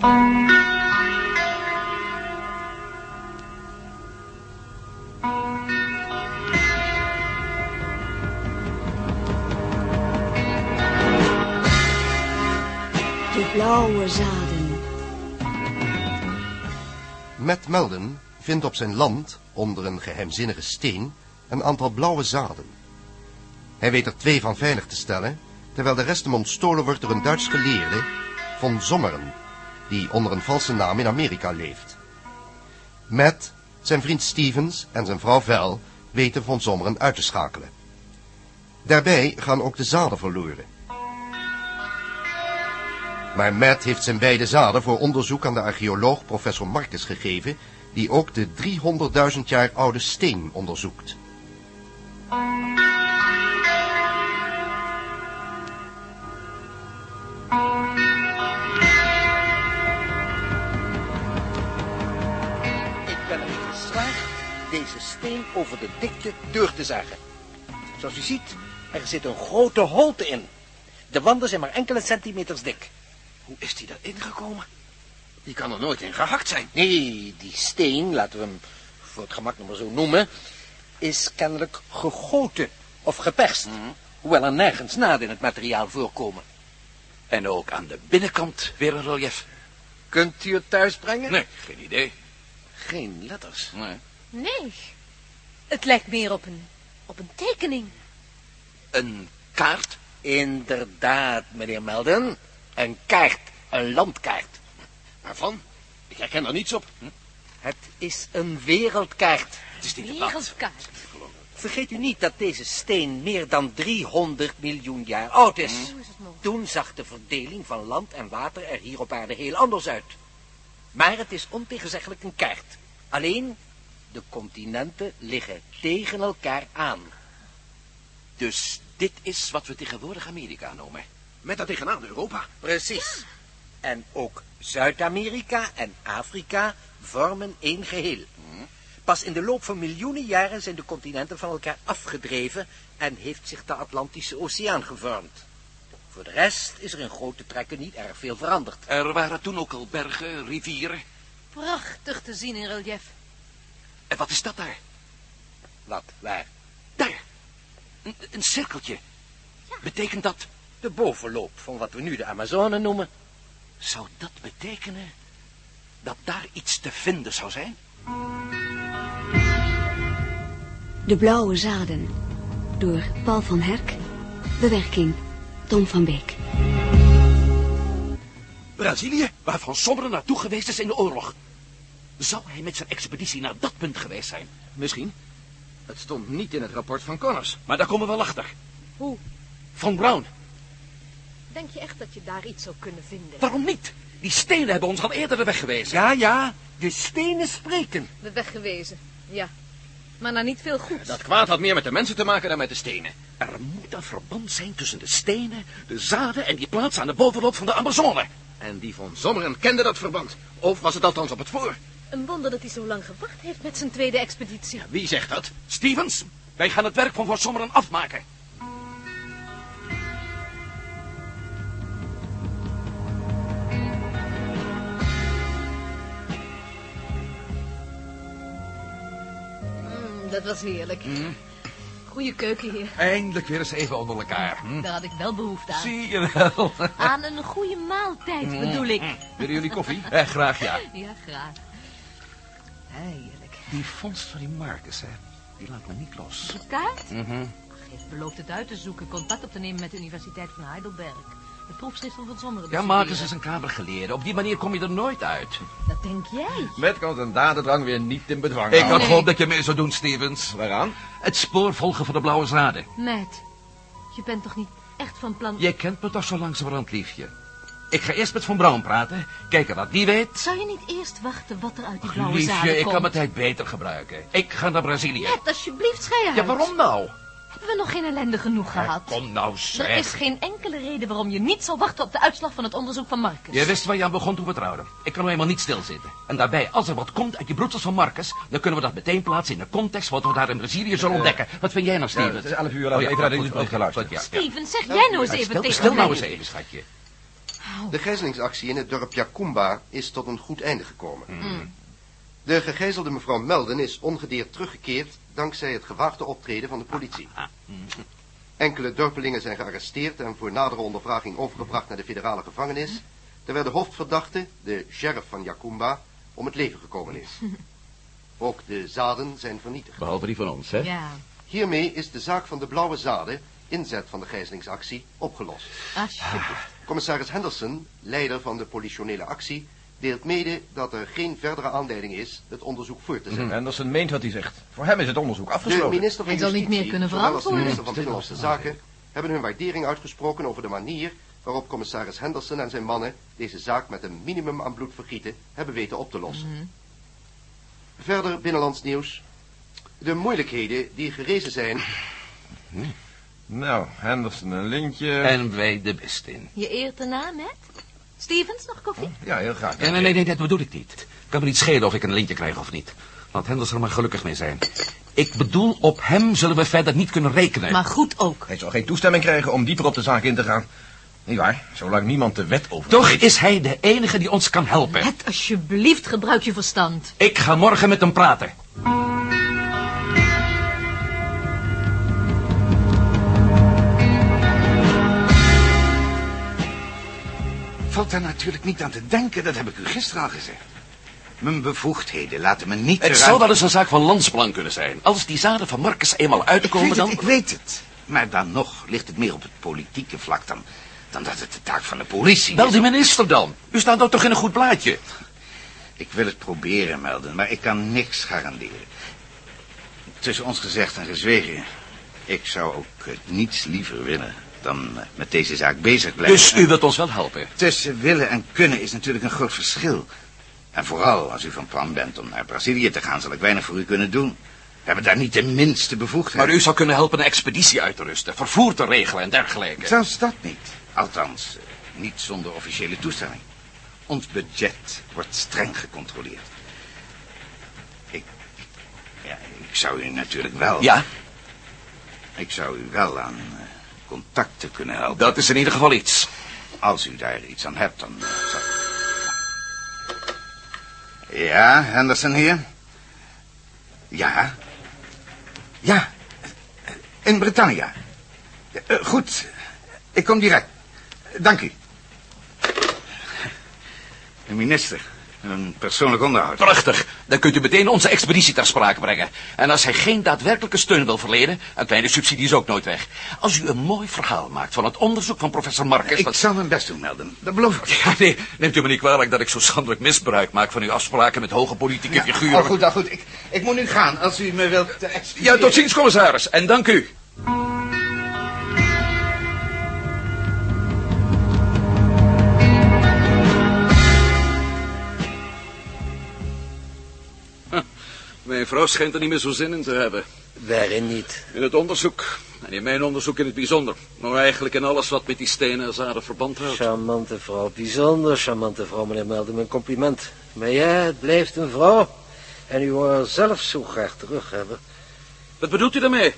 De blauwe zaden. Matt Melden vindt op zijn land, onder een geheimzinnige steen, een aantal blauwe zaden. Hij weet er twee van veilig te stellen, terwijl de rest hem ontstolen wordt door een Duits geleerde, von Sommeren, die onder een valse naam in Amerika leeft. Matt, zijn vriend Stevens en zijn vrouw Vel weten von Sommeren uit te schakelen. Daarbij gaan ook de zaden verloren. Maar Matt heeft zijn beide zaden voor onderzoek aan de archeoloog professor Marcus gegeven, die ook de 300.000 jaar oude steen onderzoekt. Ik ben erin geslaagd deze steen over de dikte deur te zagen. Zoals u ziet, er zit een grote holte in. De wanden zijn maar enkele centimeters dik. Hoe is die daarin gekomen? Die kan er nooit in gehakt zijn. Nee, die steen, laten we hem voor het gemak nog maar zo noemen, is kennelijk gegoten of geperst. Hoewel er nergens naden in het materiaal voorkomen. En ook aan de binnenkant weer een relief. Kunt u het thuis brengen? Nee, geen idee. Geen letters. Nee. Nee. Het lijkt meer op een, op een tekening. Een kaart? Inderdaad, meneer Melden. Een kaart, een landkaart. Waarvan? Ik herken er niets op. Hm? Het is een wereldkaart. Het is niet blad. Wereldkaart. Vergeet u niet dat deze steen meer dan 300 miljoen jaar oud is. Hoe is het mogelijk? Toen zag de verdeling van land en water er hier op aarde heel anders uit. Maar het is ontegenzeggelijk een kaart. Alleen, de continenten liggen tegen elkaar aan. Dus dit is wat we tegenwoordig Amerika noemen. Met daar tegenaan Europa. Precies. En ook Zuid-Amerika en Afrika vormen één geheel. Pas in de loop van miljoenen jaren zijn de continenten van elkaar afgedreven en heeft zich de Atlantische Oceaan gevormd. Voor de rest is er in grote trekken niet erg veel veranderd. Er waren toen ook al bergen, rivieren. Prachtig te zien in relief. En wat is dat daar? Wat, waar? Daar. Een, een cirkeltje. Betekent dat... De bovenloop van wat we nu de Amazone noemen. Zou dat betekenen dat daar iets te vinden zou zijn? De blauwe zaden. Door Paul van Herk. Bewerking Tom van Beek. Brazilië, waar Van Sommeren naartoe geweest is in de oorlog. Zou hij met zijn expeditie naar dat punt geweest zijn? Misschien. Het stond niet in het rapport van Connors. Maar daar komen we wel achter. Hoe? Van Brown. Denk je echt dat je daar iets zou kunnen vinden? Waarom niet? Die stenen hebben ons al eerder de weg gewezen. Ja, ja, de stenen spreken. De weg gewezen, ja. Maar naar niet veel goed. Dat kwaad had meer met de mensen te maken dan met de stenen. Er moet een verband zijn tussen de stenen, de zaden en die plaats aan de bovenloop van de Amazone. En die van Sommeren kende dat verband. Of was het althans op het voor? Een wonder dat hij zo lang gewacht heeft met zijn tweede expeditie. Wie zegt dat? Stevens, wij gaan het werk van Van Sommeren afmaken. Dat was heerlijk. Goeie keuken hier. Eindelijk weer eens even onder elkaar. Hm? Daar had ik wel behoefte aan. Zie je wel. Aan een goede maaltijd bedoel ik. Willen jullie koffie? Eh, graag ja. Ja, graag. Heerlijk. Die vondst van die Marcus, hè, die laat me niet los. De kaart? Mhm. Ach, heeft beloofd het uit te zoeken, contact op te nemen met de Universiteit van Heidelberg. Het proefschrift van Van Sommeren. Ja, Marcus is een kamergeleerde. Op die manier kom je er nooit uit. Dat denk jij. Met kan zijn dadendrang weer niet in bedwang Ik had gehoopt dat je mee zou doen, Stevens. Waaraan? Het spoor volgen van de blauwe zaden. Matt, je bent toch niet echt van plan... Jij kent me toch zo langzamerhand, liefje. Ik ga eerst met Van Braun praten, kijken wat die weet. Zou je niet eerst wachten wat er uit die blauwe zaden Liefje, ik komt? kan mijn tijd beter gebruiken. Ik ga naar Brazilië. Matt, alsjeblieft, schei uit. Ja, waarom nou? Hebben we nog geen ellende genoeg gehad? Kom nou, Er zeg. is geen enkele reden waarom je niet zal wachten op de uitslag van het onderzoek van Marcus. Je wist waar je aan begon toen we trouwden. Ik kan nou eenmaal niet stilzitten. En daarbij, als er wat komt uit die broedsels van Marcus... dan kunnen we dat meteen plaatsen in de context... wat we daar in Brazilië zullen ontdekken. Wat vind jij nou, Steven? het is 11 uur, laten we even naar de goed, goed, ja, ja. Steven, zeg jij nou eens even stil, tegen stil nou eens even, schatje. De gijzelingsactie in het dorp Yakumba is tot een goed einde gekomen. De gegijzelde mevrouw Melden is ongedeerd teruggekeerd dankzij het gewaagde optreden van de politie. Enkele dorpelingen zijn gearresteerd en voor nadere ondervraging overgebracht naar de federale gevangenis, terwijl de hoofdverdachte, de sheriff van Yakumba, om het leven gekomen is. Ook de zaden zijn vernietigd. Behalve die van ons, hè? Ja, Hiermee is de zaak van de blauwe zaden, inzet van de gijzelingsactie, opgelost. alsjeblieft. Commissaris Henderson, leider van de politionele actie, deelt mede dat er geen verdere aanleiding is het onderzoek voor te zetten. Anderson meent wat hij zegt. Voor hem is het onderzoek De afgesloten. minister van Hij zal niet meer kunnen als de verantwoorden. minister van Binnenlandse Zaken, hebben hun waardering uitgesproken over de manier waarop commissaris Henderson en zijn mannen deze zaak met een minimum aan bloedvergieten hebben weten op te lossen. Verder binnenlands nieuws. De moeilijkheden die gerezen zijn Nou, Henderson een lintje. En wij de beste in. Je eert de naam, hè? Stevens, nog koffie? Ja, heel graag. Ja, nee, nee, nee, dat bedoel ik niet. Kan me niet schelen of ik een lintje krijg of niet. Laat Henderson er maar gelukkig mee zijn. Ik bedoel, op hem zullen we verder niet kunnen rekenen. Maar goed ook. Hij zal geen toestemming krijgen om dieper op de zaak in te gaan. Niet waar, zolang niemand de wet over Toch is hij de enige die ons kan helpen. Het alsjeblieft, gebruik je verstand. Ik ga morgen met hem praten. Valt daar natuurlijk niet aan te denken, dat heb ik u gisteren al gezegd. Mijn bevoegdheden laten me niet... Het zou wel eens een zaak van landsbelang kunnen zijn. Als die zaden van Marcus eenmaal Ik uitkomen, het, dan... ik weet het. Maar dan nog ligt het meer op het politieke vlak dan, dan dat het de taak van de politie Bel is. die minister dan. U staat ook toch in een goed blaadje. Ik wil het proberen, Melden, maar ik kan niks garanderen. Tussen ons gezegd en gezwegen, ik zou ook eh, niets liever willen dan eh, met deze zaak bezig blijven. Dus u wilt ons wel helpen. Tussen willen en kunnen is natuurlijk een groot verschil. En vooral als u van plan bent om naar Brazilië te gaan, zal ik weinig voor u kunnen doen. We hebben daar niet de minste bevoegdheid. Maar u zou kunnen helpen een expeditie uit te rusten, vervoer te regelen en dergelijke. Zelfs dat niet. Althans, eh, niet zonder officiële toestemming. Ons budget wordt streng gecontroleerd. Ik, ja, ik zou u natuurlijk wel... Ja, Ik zou u wel aan eh, contacten kunnen helpen. dat is in ieder geval iets. Als u daar iets aan hebt, dan... eh. Ja, Henderson hier? Ja. Ja. eh, In Britannia. Eh, goed. Ik kom direct. Dank u. De minister. Een persoonlijk onderhoud. Prachtig. Dan kunt u meteen onze expeditie ter sprake brengen. En als hij geen daadwerkelijke steun wil verlenen, een kleine subsidie is ook nooit weg. Als u een mooi verhaal maakt van het onderzoek van professor Marcus... Ik dat- zal mijn best doen, Melden. Dat beloof ik. Ja, nee, neemt u me niet kwalijk dat ik zo schandelijk misbruik maak van uw afspraken met hoge politieke Ja, figuren. al goed, al goed. Ik, ik moet nu gaan, als u me wilt uh, Ja, tot ziens, commissaris. En dank u. Mijn vrouw schijnt er niet meer zo zin in te hebben. Waarin niet? In het onderzoek. En in mijn onderzoek in het bijzonder. Maar eigenlijk in alles wat met die stenen en zaden verband houdt. Charmante vrouw, bijzonder charmante vrouw, meneer Melden, mijn compliment. Maar ja, het blijft een vrouw. En u wou haar zelf zo graag terug hebben. Wat bedoelt u daarmee?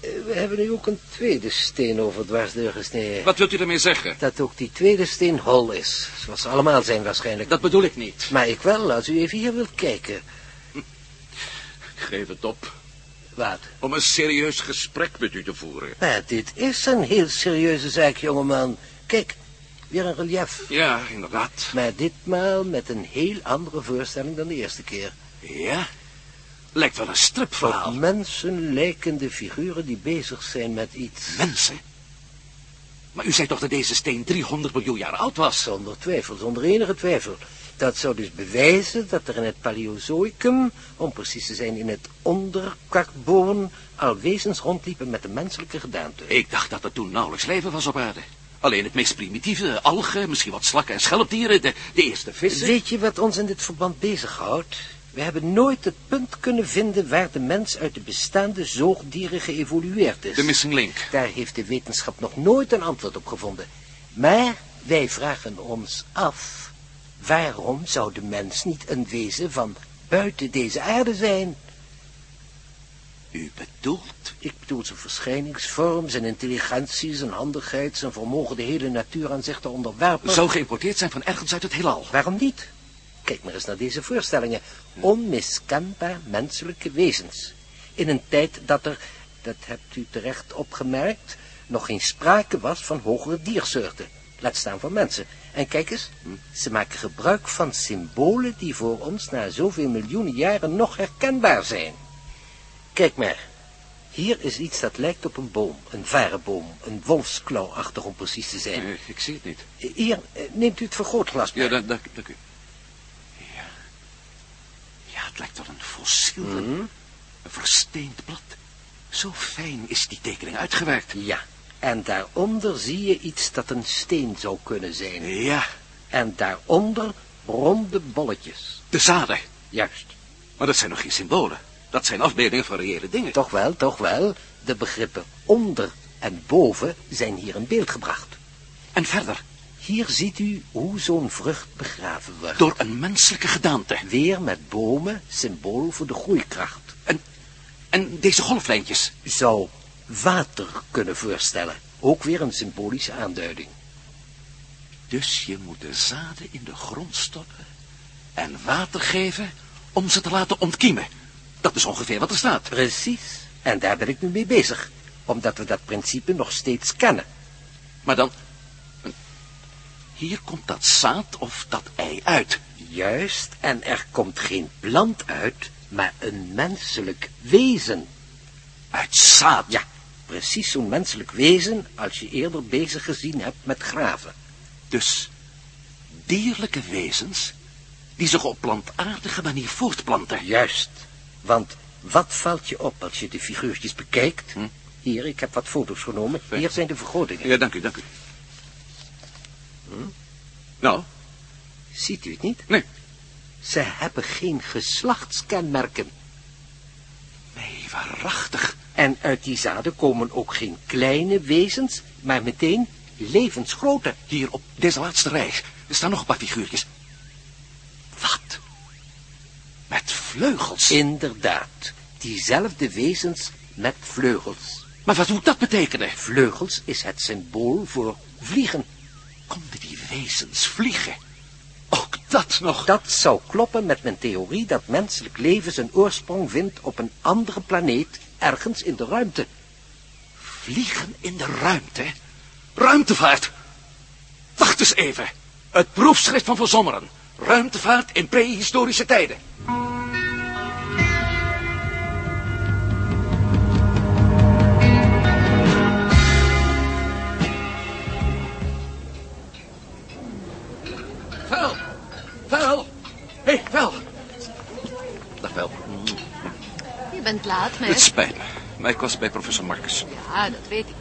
Eh, We hebben nu ook een tweede steen over dwarsdeur gesneden. Wat wilt u daarmee zeggen? Dat ook die tweede steen hol is. Zoals ze allemaal zijn waarschijnlijk. Dat bedoel ik niet. Maar ik wel, als u even hier wilt kijken. Ik geef het op. Wat? Om een serieus gesprek met u te voeren. Maar dit is een heel serieuze zaak, jongeman. Kijk, weer een relief. Ja, inderdaad. Maar ditmaal met een heel andere voorstelling dan de eerste keer. Ja? Lijkt wel een stripverhaal. Op mensen lijkende figuren die bezig zijn met iets. Mensen? Maar u zei toch dat deze steen 300 miljoen jaar oud was? Zonder twijfel, zonder enige twijfel. Dat zou dus bewijzen dat er in het Paleozoïcum, om precies te zijn in het onderkakboon, al wezens rondliepen met de menselijke gedaante. Ik dacht dat er toen nauwelijks leven was op aarde. Alleen het meest primitieve, algen, misschien wat slakken en schelpdieren, de, de eerste vissen. Weet je wat ons in dit verband bezighoudt? We hebben nooit het punt kunnen vinden waar de mens uit de bestaande zoogdieren geëvolueerd is. De missing link. Daar heeft de wetenschap nog nooit een antwoord op gevonden. Maar wij vragen ons af, waarom zou de mens niet een wezen van buiten deze aarde zijn? U bedoelt? Ik bedoel zijn verschijningsvorm, zijn intelligentie, zijn handigheid, zijn vermogen de hele natuur aan zich te onderwerpen. Zou geïmporteerd zijn van ergens uit het heelal. Waarom niet? Kijk maar eens naar deze voorstellingen. Onmiskenbaar menselijke wezens. In een tijd dat er, dat hebt u terecht opgemerkt, nog geen sprake was van hogere diersoorten. Laat staan van mensen. En kijk eens, ze maken gebruik van symbolen die voor ons na zoveel miljoenen jaren nog herkenbaar zijn. Kijk maar. Hier is iets dat lijkt op een boom, een vareboom, een wolfsklauwachtig om precies te zijn. Nee, ik zie het niet. Hier, eh, neemt u het vergrootglas maar. Ja, dank, dank, dank u. Ja. Ja, het lijkt wel een fossiel. Een versteend blad. Zo fijn is die tekening uitgewerkt. Ja, en daaronder zie je iets dat een steen zou kunnen zijn. Ja, En daaronder ronde bolletjes. de zaden. Juist. Maar dat zijn nog geen symbolen. Dat zijn afbeeldingen van reële dingen. Toch wel, toch wel. De begrippen onder en boven zijn hier in beeld gebracht. En verder, Hier ziet u hoe zo'n vrucht begraven wordt. door een menselijke gedaante. Weer met bomen, symbool voor de groeikracht. En, en deze golflijntjes. Zou water kunnen voorstellen. Ook weer een symbolische aanduiding. Dus je moet de zaden in de grond stoppen en water geven om ze te laten ontkiemen. Dat is ongeveer wat er staat. Precies. En daar ben ik nu mee bezig. Omdat we dat principe nog steeds kennen. Maar dan... Hier komt dat zaad of dat ei uit. Juist, en er komt geen plant uit, maar een menselijk wezen. Uit zaad. Ja, precies zo'n menselijk wezen als je eerder bezig gezien hebt met graven. Dus dierlijke wezens die zich op plantaardige manier voortplanten. Juist, want wat valt je op als je de figuurtjes bekijkt? Hm? Hier, ik heb wat foto's genomen. Hier zijn de vergrootingen. Ja, dank u, dank u. Nou, Ziet u het niet? nee. Ze hebben geen geslachtskenmerken. Nee, waarachtig. En uit die zaden komen ook geen kleine wezens, maar meteen levensgrote. Hier op deze laatste rij er staan nog een paar figuurtjes. Wat? Met vleugels? Inderdaad, diezelfde wezens met vleugels. Maar wat moet dat betekenen? Vleugels is het symbool voor vliegen. Konden die wezens vliegen? Ook dat nog. Dat zou kloppen met mijn theorie dat menselijk leven zijn oorsprong vindt op een andere planeet, ergens in de ruimte. Vliegen in de ruimte? Ruimtevaart. Wacht eens even. Het proefschrift van Van. Ruimtevaart in prehistorische tijden. Vel! Vel! Hé, hey, Vel! Dag, Vel. Bent laat, Het meis. spijt me, maar ik was bij professor Marcus. Ja, dat weet ik.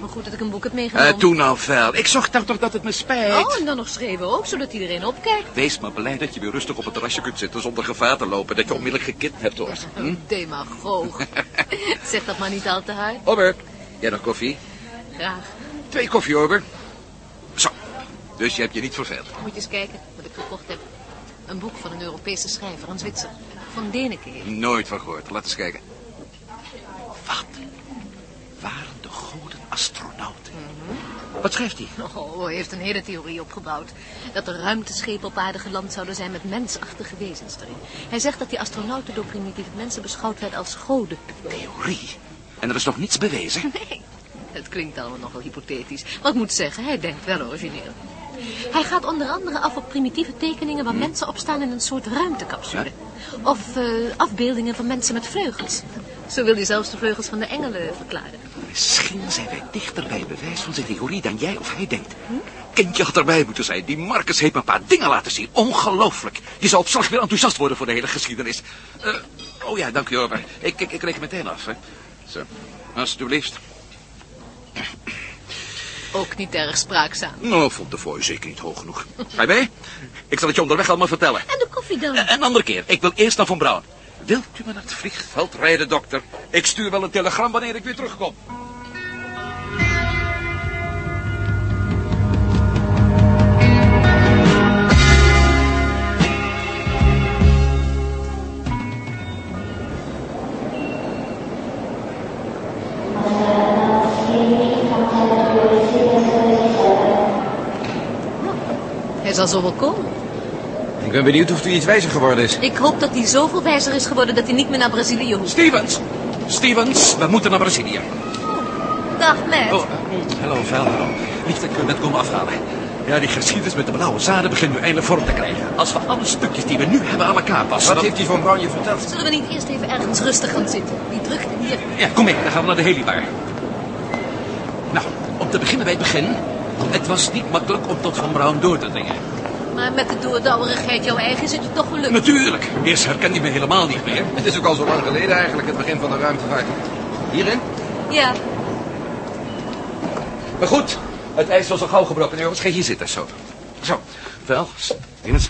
Maar goed dat ik een boek heb meegenomen. Eh, toen nou, Vel. Ik zag dan toch dat het me spijt. Oh, en dan nog schreven ook, zodat iedereen opkijkt. Wees maar blij dat je weer rustig op het terrasje kunt zitten zonder gevaar te lopen. Dat je onmiddellijk gekidnapt wordt. Hm? Demagoog. zeg dat maar niet al te hard. Ober, jij nog koffie? Graag. Twee koffie, Ober. Zo, dus je hebt je niet verveeld. Moet je eens kijken wat ik gekocht heb. Een boek van een Europese schrijver, een Zwitser. Van Deneke. Nooit van gehoord. Laat eens kijken. Wat? Waren de goden astronauten? Wat schrijft hij? Oh, hij heeft een hele theorie opgebouwd. Dat er ruimteschepen op aarde geland zouden zijn met mensachtige wezens erin. Hij zegt dat die astronauten door primitieve mensen beschouwd werden als goden. Theorie. En er is nog niets bewezen? Nee, het klinkt allemaal nogal hypothetisch. Maar ik moet zeggen, hij denkt wel origineel. Hij gaat onder andere af op primitieve tekeningen waar mensen op staan in een soort ruimtecapsule. Of eh, afbeeldingen van mensen met vleugels. Zo wil hij zelfs de vleugels van de engelen verklaren. Misschien zijn wij dichter bij het bewijs van zijn theorie dan jij of hij denkt. Kindje had erbij moeten zijn. Die Marcus heeft me een paar dingen laten zien. Ongelooflijk. Je zou op slag weer enthousiast worden voor de hele geschiedenis. Eh, oh ja, dank u, Ober. Ik, ik, ik reken meteen af, hè. Zo, alsjeblieft. Ook niet erg spraakzaam. Nou, vond de fooi zeker niet hoog genoeg. Ga je mee? Ik zal het je onderweg allemaal vertellen. En de koffie? Eh, een andere keer. Ik wil eerst naar Van Braun. Wilt u me naar het vliegveld rijden, dokter? Ik stuur wel een telegram wanneer ik weer terugkom. Hij zal zo wel komen. Ik ben benieuwd of hij iets wijzer geworden is. Ik hoop dat hij zoveel wijzer is geworden dat hij niet meer naar Brazilië hoeft. Stevens! Stevens, we moeten naar Brazilië. Dag, Matt. Oh, hallo, hallo. Lief dat ik u net komen afhalen. Ja, die geschiedenis met de blauwe zaden begint nu eindelijk vorm te krijgen. Als we alle stukjes die we nu hebben aan elkaar passen... Wat dan- heeft hij van Brown je verteld? Zullen we niet eerst even ergens rustig gaan zitten? Die drukte hier. Ja, kom mee, dan gaan we naar de helibar. Nou, om te beginnen bij het begin. Het was niet makkelijk om tot Van Braun door te dringen. Maar met de doordouwerigheid jouw eigen is het je toch gelukt. Natuurlijk. Eerst herkende hij me helemaal niet meer. Het is ook al zo lang geleden eigenlijk, het begin van de ruimtevaart. Hierin? Ja, Maar goed, het ijs was al gauw gebroken. Jongens, ga hier zitten, zo. Zo, wel, Stevens.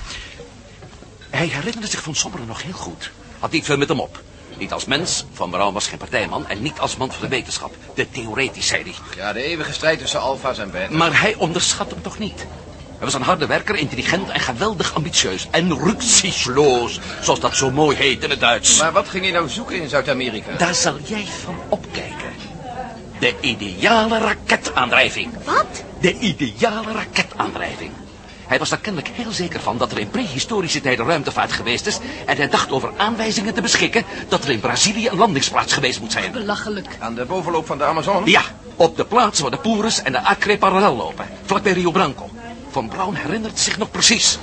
Hij herinnerde zich van Sommeren nog heel goed. Had niet veel met hem op. Niet als mens, Van Braun was geen partijman... en niet als man van de wetenschap. De theoretisch, zei hij. Ja, de eeuwige strijd tussen alfa's en beta's. Maar hij onderschat hem toch niet. Hij was een harde werker, intelligent en geweldig ambitieus. En rücksichtsloos, zoals dat zo mooi heet in het Duits. Maar wat ging hij nou zoeken in Zuid-Amerika? Daar zal jij van opkijken. De ideale raketaandrijving. wat? De ideale raketaandrijving. Hij was er kennelijk heel zeker van dat er in prehistorische tijden ruimtevaart geweest is... en hij dacht over aanwijzingen te beschikken dat er in Brazilië een landingsplaats geweest moet zijn. Belachelijk. Aan de bovenloop van de Amazone? Ja, op de plaats waar de Poeres en de Acre parallel lopen. Vlakbij Rio Branco. Van Braun herinnert zich nog precies.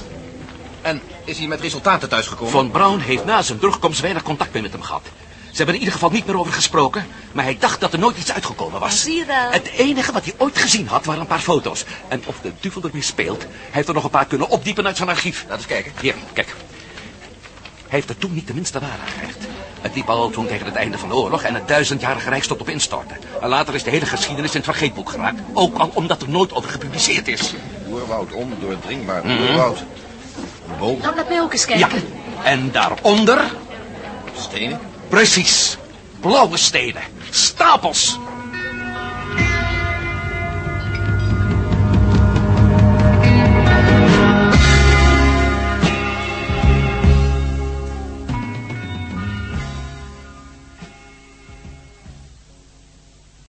En is hij met resultaten thuisgekomen? Van Braun heeft na zijn terugkomst weinig contact meer met hem gehad. Ze hebben er in ieder geval niet meer over gesproken, maar hij dacht dat er nooit iets uitgekomen was. Zie je wel. Het enige wat hij ooit gezien had waren een paar foto's. En of de duivel ermee speelt, hij heeft er nog een paar kunnen opdiepen uit zijn archief. Laat eens kijken. Hier, kijk. Hij heeft er toen niet de minste waar aan gehecht. Het liep al toen tegen het einde van de oorlog en het duizendjarige rijk stond op instorten. En later is de hele geschiedenis in het vergeetboek geraakt. Ook al omdat er nooit over gepubliceerd is. Oerwoud, ondoordringbaar oerwoud. Boom, Nou, laat mij ook eens Ja, kijken. en daaronder stenen. Precies. Blauwe stenen. Stapels.